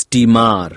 steamer